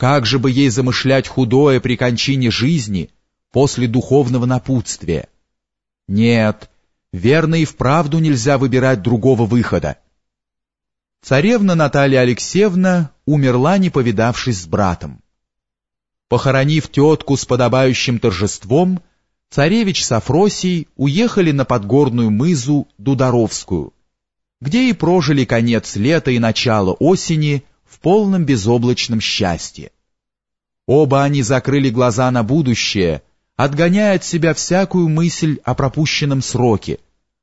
Как же бы ей замышлять худое при кончине жизни после духовного напутствия? Нет, верно и вправду нельзя выбирать другого выхода. Царевна Наталья Алексеевна умерла, не повидавшись с братом. Похоронив тетку с подобающим торжеством, царевич с Афросией уехали на подгорную мызу Дударовскую, где и прожили конец лета и начало осени в полном безоблачном счастье. Оба они закрыли глаза на будущее, отгоняя от себя всякую мысль о пропущенном сроке,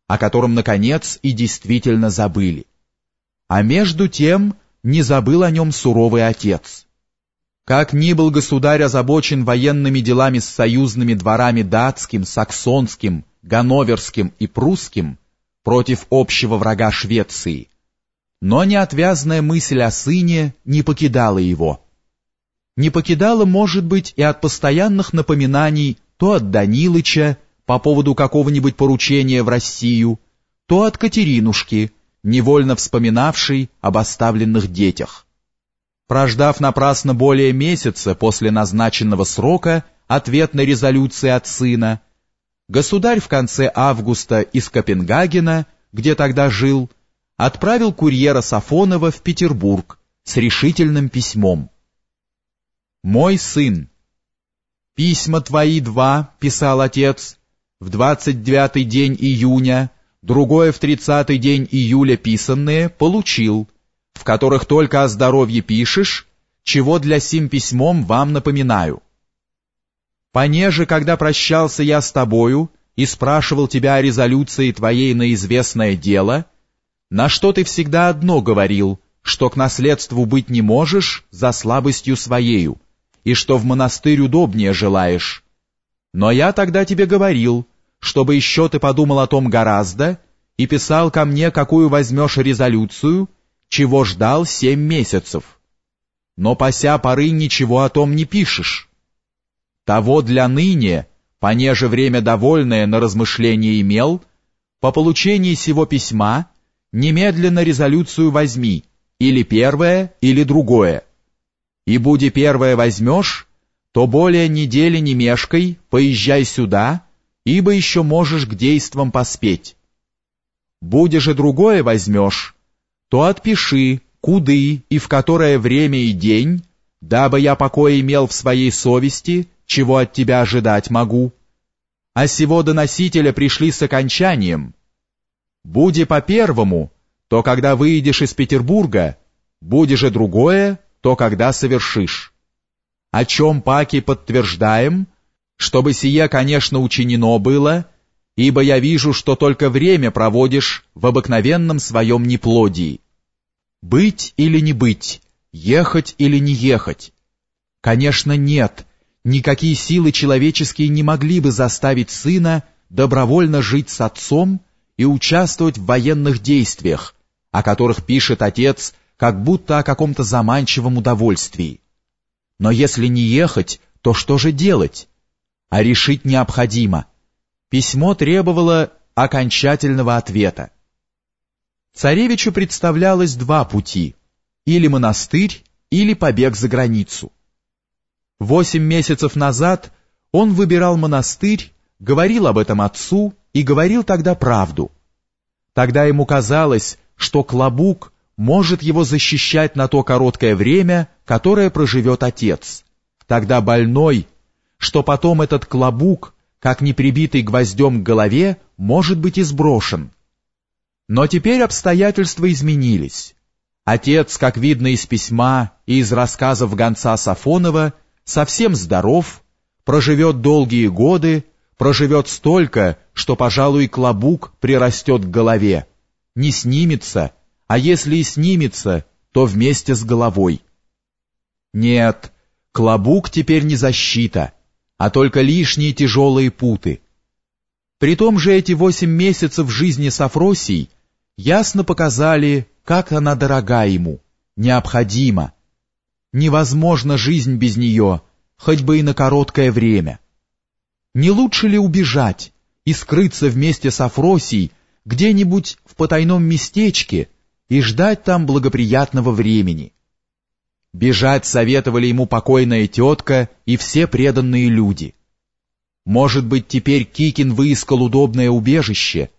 о котором, наконец, и действительно забыли. А между тем не забыл о нем суровый отец. Как ни был государь озабочен военными делами с союзными дворами датским, саксонским, ганноверским и прусским против общего врага Швеции, но неотвязная мысль о сыне не покидала его. Не покидала, может быть, и от постоянных напоминаний то от Данилыча по поводу какого-нибудь поручения в Россию, то от Катеринушки, невольно вспоминавшей об оставленных детях. Прождав напрасно более месяца после назначенного срока ответной резолюции от сына, государь в конце августа из Копенгагена, где тогда жил, отправил курьера Сафонова в Петербург с решительным письмом. «Мой сын, письма твои два, — писал отец, — в двадцать девятый день июня, другое в тридцатый день июля писанные, получил, — в которых только о здоровье пишешь, чего для сим письмом вам напоминаю. Понеже, когда прощался я с тобою и спрашивал тебя о резолюции твоей на известное дело, на что ты всегда одно говорил, что к наследству быть не можешь за слабостью своею, и что в монастырь удобнее желаешь. Но я тогда тебе говорил, чтобы еще ты подумал о том гораздо, и писал ко мне, какую возьмешь резолюцию, чего ждал семь месяцев. Но пося поры ничего о том не пишешь. Того для ныне, понеже время довольное на размышление имел, по получении сего письма немедленно резолюцию возьми, или первое, или другое. И буди первое возьмешь, то более недели не мешкай, поезжай сюда, ибо еще можешь к действам поспеть. Буди же другое возьмешь, то отпиши, куды и в которое время и день, дабы я покой имел в своей совести, чего от тебя ожидать могу. А сего доносителя пришли с окончанием. Буди по первому, то когда выйдешь из Петербурга, буди же другое, то когда совершишь. О чем паки подтверждаем, чтобы сие, конечно, учинено было, ибо я вижу, что только время проводишь в обыкновенном своем неплодии. Быть или не быть, ехать или не ехать? Конечно, нет, никакие силы человеческие не могли бы заставить сына добровольно жить с отцом и участвовать в военных действиях, о которых пишет отец как будто о каком-то заманчивом удовольствии. Но если не ехать, то что же делать? А решить необходимо – Письмо требовало окончательного ответа. Царевичу представлялось два пути – или монастырь, или побег за границу. Восемь месяцев назад он выбирал монастырь, говорил об этом отцу и говорил тогда правду. Тогда ему казалось, что Клобук может его защищать на то короткое время, которое проживет отец. Тогда больной, что потом этот Клобук как не прибитый гвоздем к голове, может быть и сброшен. Но теперь обстоятельства изменились. Отец, как видно из письма и из рассказов гонца Сафонова, совсем здоров, проживет долгие годы, проживет столько, что, пожалуй, клобук прирастет к голове, не снимется, а если и снимется, то вместе с головой. Нет, клобук теперь не защита — а только лишние тяжелые путы. При том же эти восемь месяцев жизни с Афросией ясно показали, как она дорога ему, необходима. Невозможна жизнь без нее, хоть бы и на короткое время. Не лучше ли убежать и скрыться вместе с Афросией где-нибудь в потайном местечке и ждать там благоприятного времени? Бежать советовали ему покойная тетка и все преданные люди. Может быть, теперь Кикин выискал удобное убежище